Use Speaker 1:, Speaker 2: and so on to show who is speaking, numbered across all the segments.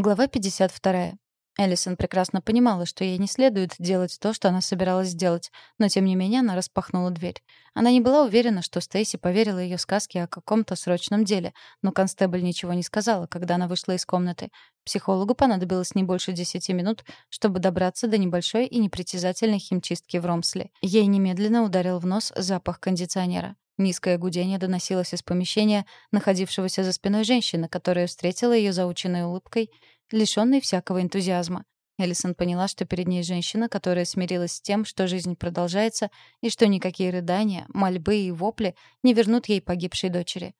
Speaker 1: Глава 52. Эллисон прекрасно понимала, что ей не следует делать то, что она собиралась сделать, но тем не менее она распахнула дверь. Она не была уверена, что Стейси поверила ее сказке о каком-то срочном деле, но констебль ничего не сказала, когда она вышла из комнаты. Психологу понадобилось не больше десяти минут, чтобы добраться до небольшой и непритязательной химчистки в Ромсли. Ей немедленно ударил в нос запах кондиционера. Низкое гудение доносилось из помещения, находившегося за спиной женщины, которая встретила ее заученной улыбкой, лишённой всякого энтузиазма. Элисон поняла, что перед ней женщина, которая смирилась с тем, что жизнь продолжается, и что никакие рыдания, мольбы и вопли не вернут ей погибшей дочери.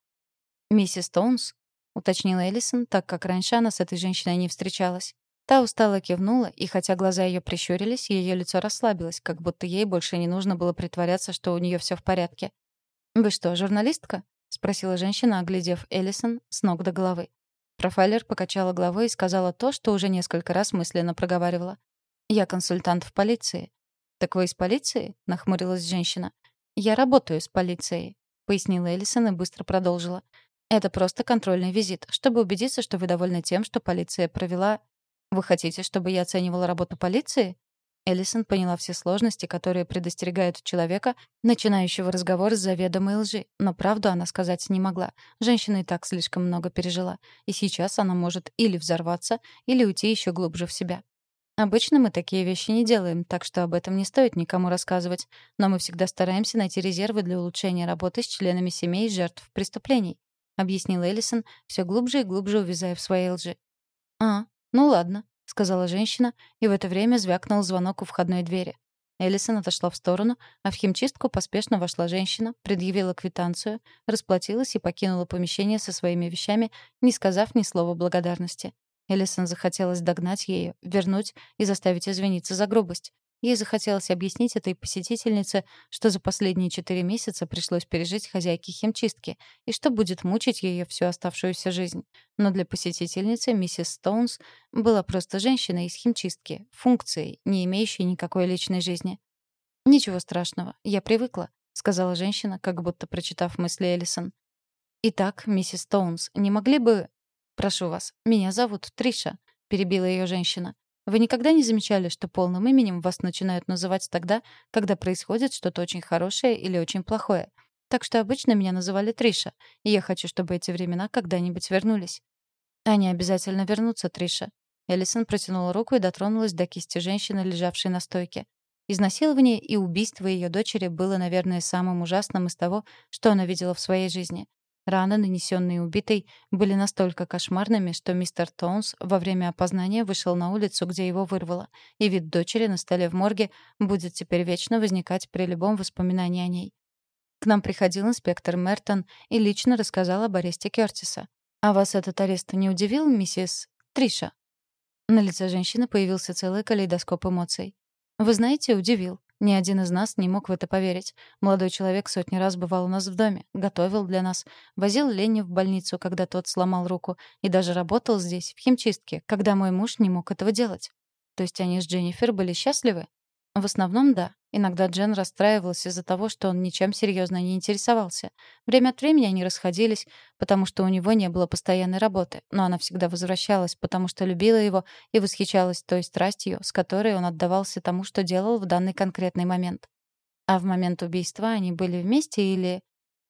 Speaker 1: «Миссис Тоунс?» — уточнила Элисон, так как раньше она с этой женщиной не встречалась. Та устало кивнула, и хотя глаза ее прищурились, ее лицо расслабилось, как будто ей больше не нужно было притворяться, что у нее все в порядке. «Вы что, журналистка?» — спросила женщина, оглядев Эллисон с ног до головы. Профайлер покачала головой и сказала то, что уже несколько раз мысленно проговаривала. «Я консультант в полиции». «Так вы из полиции?» — нахмурилась женщина. «Я работаю с полицией», — пояснила Эллисон и быстро продолжила. «Это просто контрольный визит, чтобы убедиться, что вы довольны тем, что полиция провела...» «Вы хотите, чтобы я оценивала работу полиции?» Эллисон поняла все сложности, которые предостерегают человека, начинающего разговор с заведомой лжи, но правду она сказать не могла. Женщина и так слишком много пережила, и сейчас она может или взорваться, или уйти еще глубже в себя. Обычно мы такие вещи не делаем, так что об этом не стоит никому рассказывать, но мы всегда стараемся найти резервы для улучшения работы с членами семей жертв преступлений, объяснила Эллисон, все глубже и глубже увязая в своей лжи. А, ну ладно, — сказала женщина, и в это время звякнул звонок у входной двери. Эллисон отошла в сторону, а в химчистку поспешно вошла женщина, предъявила квитанцию, расплатилась и покинула помещение со своими вещами, не сказав ни слова благодарности. Эллисон захотелось догнать ее, вернуть и заставить извиниться за грубость. Ей захотелось объяснить этой посетительнице, что за последние четыре месяца пришлось пережить хозяйке химчистки и что будет мучить ее всю оставшуюся жизнь. Но для посетительницы миссис Стоунс была просто женщина из химчистки, функцией, не имеющей никакой личной жизни. «Ничего страшного, я привыкла», — сказала женщина, как будто прочитав мысли Эллисон. «Итак, миссис Стоунс, не могли бы...» «Прошу вас, меня зовут Триша», — перебила ее женщина. Вы никогда не замечали, что полным именем вас начинают называть тогда, когда происходит что-то очень хорошее или очень плохое? Так что обычно меня называли Триша, и я хочу, чтобы эти времена когда-нибудь вернулись. Они обязательно вернутся, Триша. Эллисон протянула руку и дотронулась до кисти женщины, лежавшей на стойке. Изнасилование и убийство ее дочери было, наверное, самым ужасным из того, что она видела в своей жизни. Раны, нанесенные убитой, были настолько кошмарными, что мистер Тоунс во время опознания вышел на улицу, где его вырвало, и вид дочери на столе в морге будет теперь вечно возникать при любом воспоминании о ней. К нам приходил инспектор Мертон и лично рассказал об аресте Кёртиса. «А вас этот арест не удивил, миссис Триша?» На лице женщины появился целый калейдоскоп эмоций. «Вы знаете, удивил. Ни один из нас не мог в это поверить. Молодой человек сотни раз бывал у нас в доме, готовил для нас, возил Ленни в больницу, когда тот сломал руку, и даже работал здесь, в химчистке, когда мой муж не мог этого делать. То есть они с Дженнифер были счастливы? В основном, да. Иногда Джен расстраивалась из-за того, что он ничем серьезно не интересовался. Время от времени они расходились, потому что у него не было постоянной работы, но она всегда возвращалась, потому что любила его и восхищалась той страстью, с которой он отдавался тому, что делал в данный конкретный момент. А в момент убийства они были вместе или...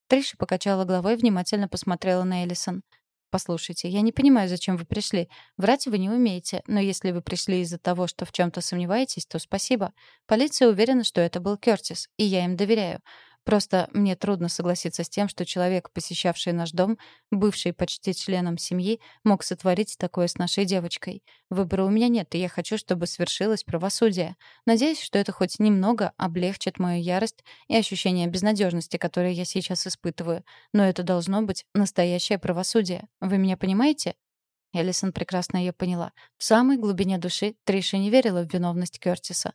Speaker 1: Триша покачала головой и внимательно посмотрела на Эллисон. «Послушайте, я не понимаю, зачем вы пришли. Врать вы не умеете, но если вы пришли из-за того, что в чем то сомневаетесь, то спасибо. Полиция уверена, что это был Кёртис, и я им доверяю. Просто мне трудно согласиться с тем, что человек, посещавший наш дом, бывший почти членом семьи, мог сотворить такое с нашей девочкой. Выбора у меня нет, и я хочу, чтобы свершилось правосудие. Надеюсь, что это хоть немного облегчит мою ярость и ощущение безнадежности, которое я сейчас испытываю. Но это должно быть настоящее правосудие. Вы меня понимаете? Эллисон прекрасно ее поняла. В самой глубине души Триша не верила в виновность Кёртиса.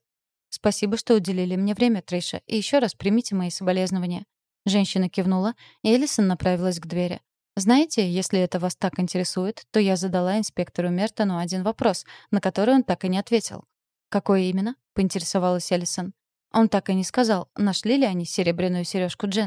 Speaker 1: Спасибо, что уделили мне время, Триша, и еще раз примите мои соболезнования. Женщина кивнула, и Элисон направилась к двери. Знаете, если это вас так интересует, то я задала инспектору Мертону один вопрос, на который он так и не ответил. Какой именно? поинтересовалась Элисон. Он так и не сказал, нашли ли они серебряную сережку Джен.